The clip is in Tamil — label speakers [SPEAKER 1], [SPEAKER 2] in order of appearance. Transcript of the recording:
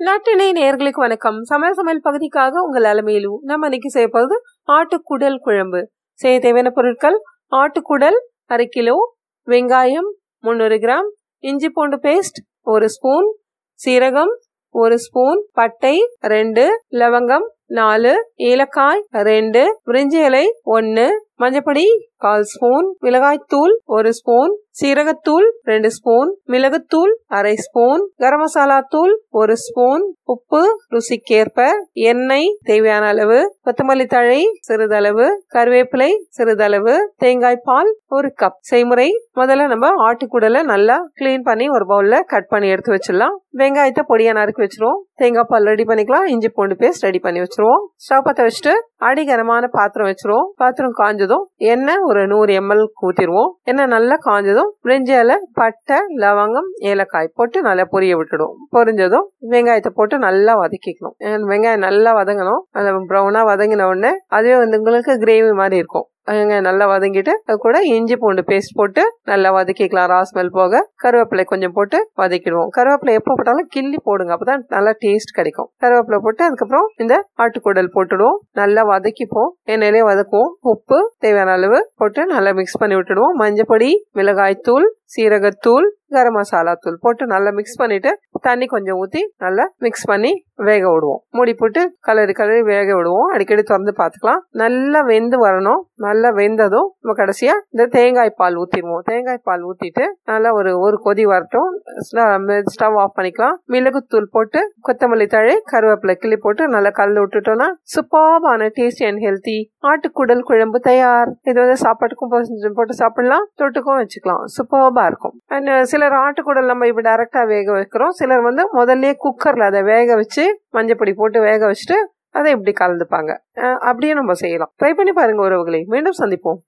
[SPEAKER 1] நாட்டினை நேர்களுக்கு வணக்கம். சமையல் சமையல் பகுதிக்காக உங்கள் அலமையிலு நம்ம இன்னைக்கு செய்ய போகிறது ஆட்டுக்குடல் குழம்பு. செய்ய தேவையான பொருட்கள் ஆட்டுக்குடல் அரை கிலோ வெங்காயம் முந்நூறு கிராம் இஞ்சி பூண்டு பேஸ்ட் ஒரு ஸ்பூன் சீரகம் ஒரு ஸ்பூன் பட்டை ரெண்டு லவங்கம் நாலு ஏலக்காய் ரெண்டு பிரிஞ்சி இலை ஒன்று மஞ்சப்பொடி கால் ஸ்பூன் மிளகாய்த்தூள் ஒரு ஸ்பூன் சீரகத்தூள் ரெண்டு ஸ்பூன் மிளகுத்தூள் அரை ஸ்பூன் கரம் மசாலா தூள் ஒரு ஸ்பூன் உப்பு. ருசிக்கேற்ப எண்ணெய் தேவையான அளவு கொத்தமல்லி தழை சிறிதளவு கருவேப்பிலை சிறிதளவு தேங்காய் பால் ஒரு கப் செய்முறை முதல்ல நம்ம ஆட்டுக்குடலை நல்லா கிளீன் பண்ணி ஒரு பவுல்ல கட் பண்ணி எடுத்து வச்சிடலாம். வெங்காயத்தை பொடியா நறுக்கி வச்சிருவோம். தேங்காய் பால் ரெடி பண்ணிக்கலாம். இஞ்சி பூண்டு பேஸ்ட் ரெடி பண்ணி வச்சிருவோம். ஸ்டவ் பற்ற வச்சுட்டு அடிகரமான பாத்திரம் வச்சிருவோம். பாத்திரம் காஞ்சதும் எண்ணெய் ஒரு நூறு எம்எல் ஊத்திடுவோம். எண்ணெய் நல்லா காஞ்சதும் பிரிஞ்சால பட்டை லவங்கம் ஏலக்காய் போட்டு நல்லா பொரிய விட்டுடுவோம். பொரிஞ்சதும் வெங்காயத்தை போட்டு நல்லா வதக்கிக்கணும். வெங்காயம் நல்லா வதங்கணும். அந்த ப்ரௌனாக வதங்கின உடனே அதுவே வந்து உங்களுக்கு கிரேவி மாதிரி இருக்கும். வெங்காயம் நல்லா வதங்கிட்டு அது கூட இஞ்சி பூண்டு பேஸ்ட் போட்டு நல்லா வதக்கிக்கலாம். ரா ஸ்மெல் போக கருவேப்பிலை கொஞ்சம் போட்டு வதக்கிடுவோம். கருவேப்பிலை எப்போ போட்டாலும் கிள்ளி போடுங்க. அப்பதான் நல்லா டேஸ்ட் கிடைக்கும். கருவேப்பிலை போட்டு அதுக்கப்புறம் இந்த ஆட்டுக்குடல் போட்டுடுவோம். நல்லா வதக்கிப்போம். எண்ணெயிலே வதக்குவோம். உப்பு தேவையான அளவு போட்டு நல்லா மிக்ஸ் பண்ணி விட்டுடுவோம். மஞ்சப்பொடி மிளகாய் தூள் சீரகத்தூள் கரம் மசாலா தூள் போட்டு நல்லா மிக்ஸ் பண்ணிட்டு தண்ணி கொஞ்சம் ஊற்றி நல்லா மிக்ஸ் பண்ணி வேக விடுவோம். மூடி போட்டு கலரி கலரி வேக விடுவோம். அடிக்கடி திறந்து பார்த்துக்கலாம். நல்லா வெந்து வரணும். நல்லா வெந்ததும் நம்ம கடைசியாக இந்த தேங்காய் பால் ஊற்றிடுவோம் தேங்காய் பால் ஊற்றிட்டு நல்லா ஒரு ஒரு கொதி வரட்டும். ஸ்டவ் ஆஃப் பண்ணிக்கலாம். மிளகுத்தூள் போட்டு கொத்தமல்லி தழை கருவேப்பிலை கிள்ளி போட்டு நல்லா கல் விட்டுட்டோம்னா சூப்பர்பான டேஸ்டி அண்ட் ஹெல்த்தி ஆட்டுக்குடல் குழம்பு தயார். இது வந்து சாப்பாட்டுக்கும் போட்டு சாப்பிடலாம் தொட்டுக்கும் வச்சுக்கலாம். சூப்பர்பாக இருக்கும். அண்ட் சிலர் ஆட்டுக்குடல் நம்ம இப்போ டைரெக்டாக வேக வைக்கிறோம். சிலர் வந்து முதல்ல குக்கரில் அதை வேக வச்சு மஞ்சப்பொடி போட்டு வேக வச்சுட்டு அதை இப்படி கலந்துப்பாங்க. அப்படியே நம்ம செய்யலாம். ட்ரை பண்ணி பாருங்க உறவுகளை. மீண்டும் சந்திப்போம்.